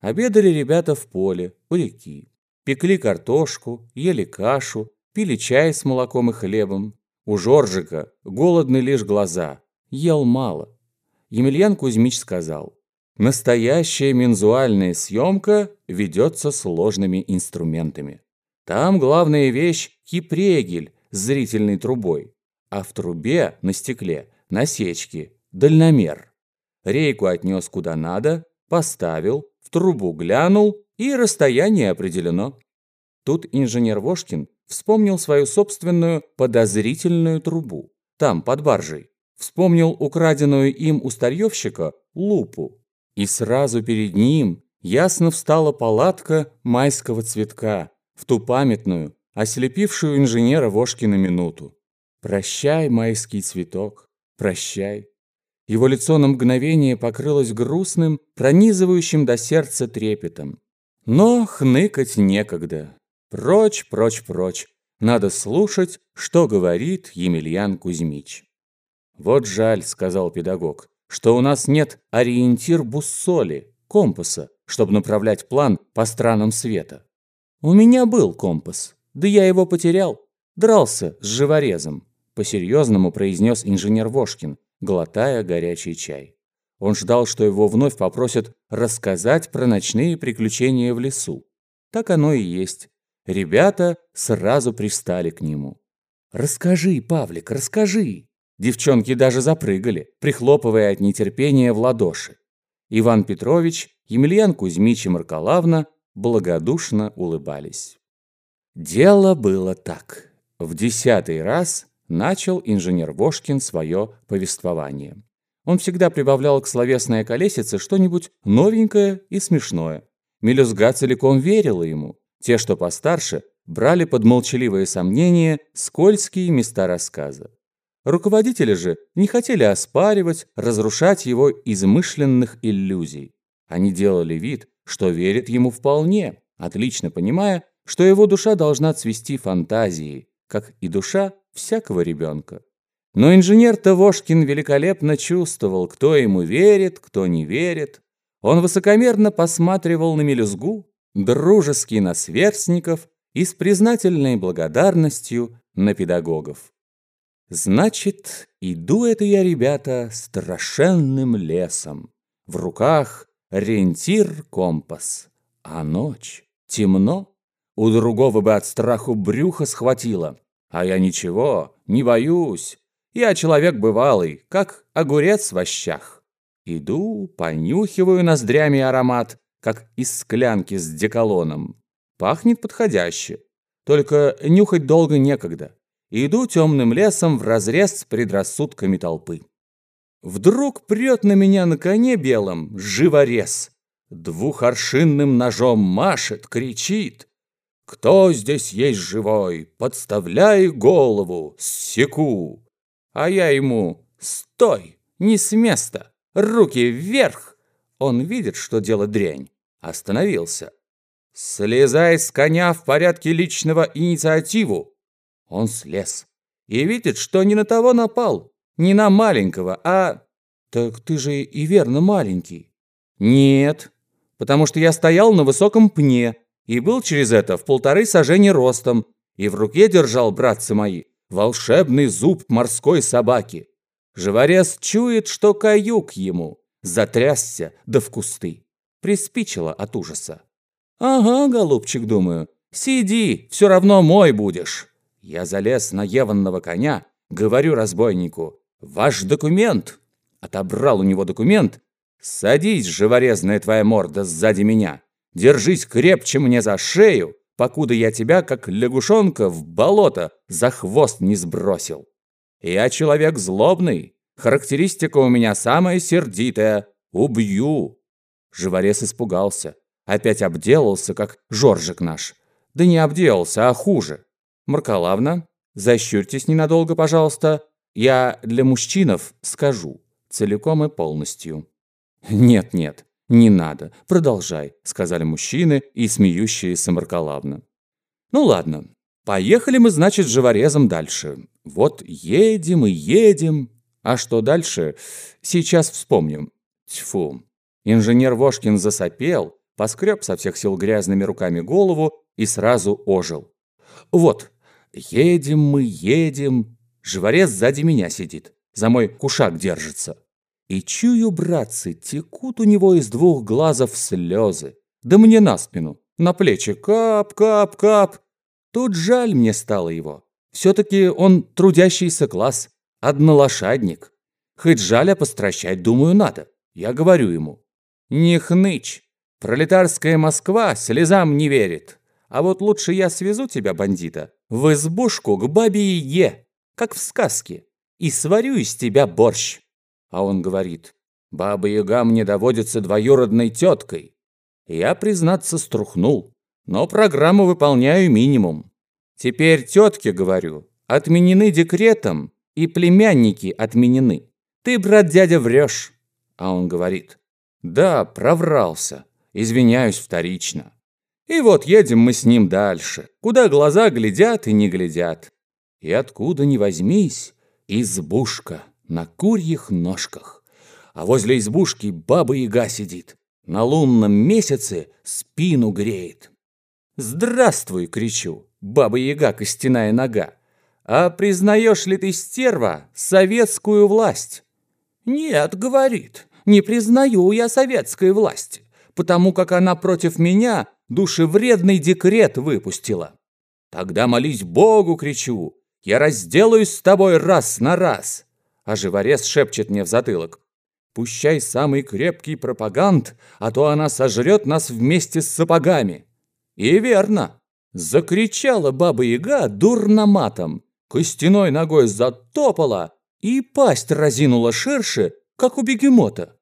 Обедали ребята в поле, у реки. Пекли картошку, ели кашу, пили чай с молоком и хлебом. У Жоржика голодны лишь глаза, ел мало. Емельян Кузьмич сказал, «Настоящая мензуальная съемка ведется сложными инструментами. Там главная вещь – кипрегель с зрительной трубой, а в трубе на стекле насечки, дальномер. Рейку отнес куда надо, поставил, в трубу глянул, и расстояние определено. Тут инженер Вошкин вспомнил свою собственную подозрительную трубу. Там, под баржей. Вспомнил украденную им у старьевщика лупу. И сразу перед ним ясно встала палатка майского цветка в ту памятную, ослепившую инженера Вошкина минуту. «Прощай, майский цветок, прощай». Его лицо на мгновение покрылось грустным, пронизывающим до сердца трепетом. Но хныкать некогда. Прочь, прочь, прочь. Надо слушать, что говорит Емельян Кузьмич. «Вот жаль», — сказал педагог, «что у нас нет ориентир-буссоли, компаса, чтобы направлять план по странам света. У меня был компас, да я его потерял. Дрался с живорезом», — по-серьезному произнес инженер Вошкин, глотая горячий чай. Он ждал, что его вновь попросят рассказать про ночные приключения в лесу. Так оно и есть. Ребята сразу пристали к нему. «Расскажи, Павлик, расскажи!» Девчонки даже запрыгали, прихлопывая от нетерпения в ладоши. Иван Петрович, Емельян Кузьмич и Маркалавна благодушно улыбались. Дело было так. В десятый раз начал инженер Вошкин свое повествование. Он всегда прибавлял к словесной колесице что-нибудь новенькое и смешное. Мелюзга целиком верила ему, те, что постарше, брали под молчаливое сомнение скользкие места рассказа. Руководители же не хотели оспаривать, разрушать его измышленных иллюзий. Они делали вид, что верят ему вполне, отлично понимая, что его душа должна цвести фантазией, как и душа всякого ребенка. Но инженер Тавошкин великолепно чувствовал, кто ему верит, кто не верит. Он высокомерно посматривал на мелюзгу, дружески на сверстников и с признательной благодарностью на педагогов. Значит, иду это я, ребята, страшенным лесом. В руках ориентир-компас. А ночь, темно, у другого бы от страху брюхо схватило. А я ничего, не боюсь. Я человек бывалый, как огурец в ощах. Иду, понюхиваю ноздрями аромат, как из склянки с деколоном. Пахнет подходяще. Только нюхать долго некогда. Иду темным лесом в разрез с предрассудками толпы. Вдруг прет на меня на коне белом живорез. Двухоршинным ножом машет, кричит. «Кто здесь есть живой? Подставляй голову, секу!» А я ему «Стой! Не с места! Руки вверх!» Он видит, что дело дрянь. Остановился. «Слезай с коня в порядке личного инициативу!» Он слез. И видит, что не на того напал. Не на маленького, а... Так ты же и верно маленький. Нет, потому что я стоял на высоком пне и был через это в полторы сажени ростом, и в руке держал, братцы мои, волшебный зуб морской собаки. Живорез чует, что каюк ему, затрясся да в кусты. Приспичило от ужаса. «Ага, голубчик, думаю, сиди, все равно мой будешь». Я залез на еванного коня, говорю разбойнику, «Ваш документ!» Отобрал у него документ. «Садись, живорезная твоя морда, сзади меня. Держись крепче мне за шею, покуда я тебя, как лягушонка, в болото за хвост не сбросил. Я человек злобный, характеристика у меня самая сердитая. Убью!» Живорез испугался. Опять обделался, как Жоржик наш. Да не обделался, а хуже. Маркалавна, защурьтесь ненадолго, пожалуйста. Я для мужчинов скажу, целиком и полностью». «Нет, нет, не надо, продолжай», — сказали мужчины и смеющиеся Маркалавна. «Ну ладно, поехали мы, значит, живорезом дальше. Вот едем и едем. А что дальше? Сейчас вспомним. Тьфу». Инженер Вошкин засопел, поскреб со всех сил грязными руками голову и сразу ожил. «Вот, едем мы, едем». Живорез сзади меня сидит, за мой кушак держится. И чую, братцы, текут у него из двух глазов слезы. Да мне на спину, на плечи кап, кап, кап. Тут жаль мне стало его. Все-таки он трудящийся класс, однолошадник. Хоть жаль, а постращать, думаю, надо. Я говорю ему. Не хнычь. Пролетарская Москва слезам не верит. А вот лучше я свезу тебя, бандита, в избушку к бабе Е, как в сказке, и сварю из тебя борщ. А он говорит, баба Яга мне доводится двоюродной теткой. Я, признаться, струхнул, но программу выполняю минимум. Теперь тетке, говорю, отменены декретом, и племянники отменены. Ты, брат дядя, врешь. А он говорит, да, проврался, извиняюсь вторично. И вот едем мы с ним дальше, куда глаза глядят и не глядят. И откуда ни возьмись, избушка на курьих ножках. А возле избушки баба-яга сидит, на лунном месяце спину греет. «Здравствуй!» — кричу, баба-яга костяная нога. «А признаешь ли ты, стерва, советскую власть?» «Нет», — говорит, — «не признаю я советской власти, потому как она против меня душевредный декрет выпустила». «Тогда молись Богу!» — кричу. «Я разделаюсь с тобой раз на раз!» А живорез шепчет мне в затылок. «Пущай самый крепкий пропаганд, а то она сожрет нас вместе с сапогами!» И верно. Закричала баба-яга дурно матом, костяной ногой затопала и пасть разинула ширше, как у бегемота.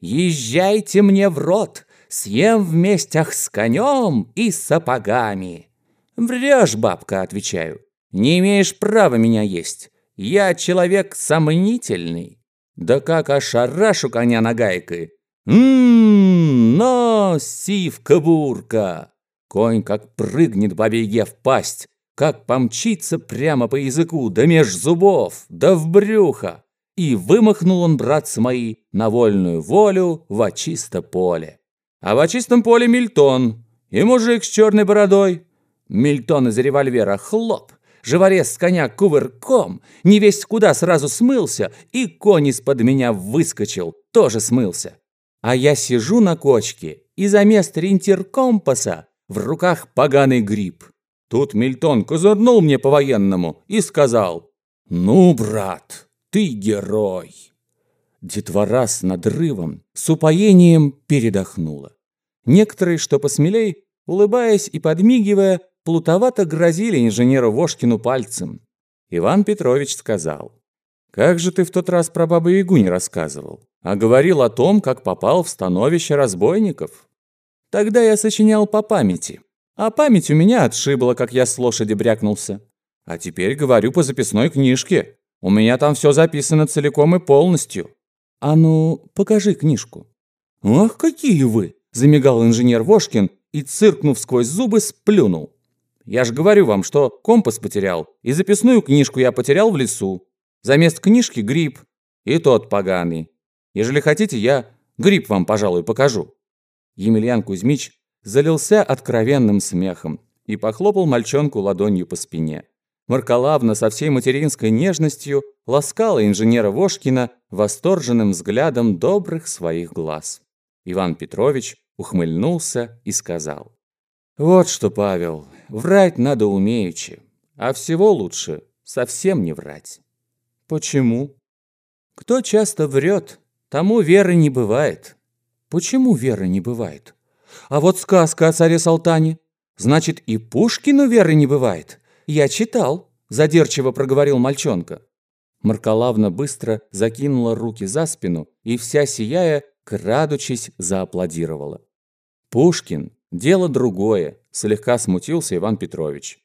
«Езжайте мне в рот, съем вместях с конем и сапогами!» «Врешь, бабка», — отвечаю. «Не имеешь права меня есть. Я человек сомнительный». Да как ошарашу коня нагайкой. «Ммм, но, сивка-бурка!» Конь как прыгнет бабе в пасть, как помчится прямо по языку, да меж зубов, да в брюхо. И вымахнул он, братцы мои, на вольную волю в очисто поле. А в очистом поле Мильтон и мужик с черной бородой. Мильтон из револьвера хлоп, живорез с коня кувырком, не весь куда сразу смылся, и конь из-под меня выскочил, тоже смылся. А я сижу на кочке, и за место ориентир компаса в руках поганый гриб. Тут Мильтон козырнул мне по-военному и сказал, «Ну, брат, ты герой!» Детвора с надрывом, с упоением передохнула. Некоторые, что посмелей, улыбаясь и подмигивая, плутовато грозили инженеру Вошкину пальцем. Иван Петрович сказал, «Как же ты в тот раз про Бабу-Ягу не рассказывал, а говорил о том, как попал в становище разбойников?» Тогда я сочинял по памяти. А память у меня отшибла, как я с лошади брякнулся. А теперь говорю по записной книжке. У меня там все записано целиком и полностью. А ну, покажи книжку. Ах, какие вы! Замигал инженер Вошкин и, циркнув сквозь зубы, сплюнул. Я же говорю вам, что компас потерял, и записную книжку я потерял в лесу. Замест книжки гриб, и тот поганый. Ежели хотите, я гриб вам, пожалуй, покажу. Емельян Кузьмич залился откровенным смехом и похлопал мальчонку ладонью по спине. Маркалавна со всей материнской нежностью ласкала инженера Вошкина восторженным взглядом добрых своих глаз. Иван Петрович ухмыльнулся и сказал. «Вот что, Павел, врать надо умеючи, а всего лучше совсем не врать». «Почему?» «Кто часто врет, тому веры не бывает». Почему веры не бывает? А вот сказка о царе Салтане. Значит, и Пушкину веры не бывает. Я читал, задерчиво проговорил мальчонка. Маркалавна быстро закинула руки за спину и вся сияя, крадучись, зааплодировала. Пушкин – дело другое, слегка смутился Иван Петрович.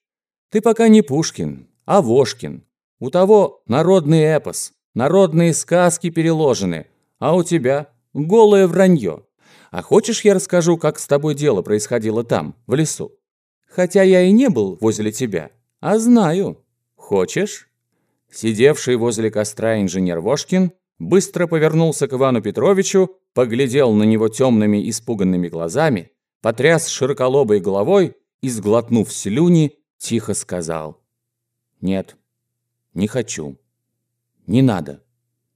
Ты пока не Пушкин, а Вошкин. У того народный эпос, народные сказки переложены, а у тебя Голое вранье. А хочешь, я расскажу, как с тобой дело происходило там, в лесу? Хотя я и не был возле тебя, а знаю. Хочешь?» Сидевший возле костра инженер Вошкин быстро повернулся к Ивану Петровичу, поглядел на него темными испуганными глазами, потряс широколобой головой и, сглотнув слюни, тихо сказал. «Нет, не хочу. Не надо».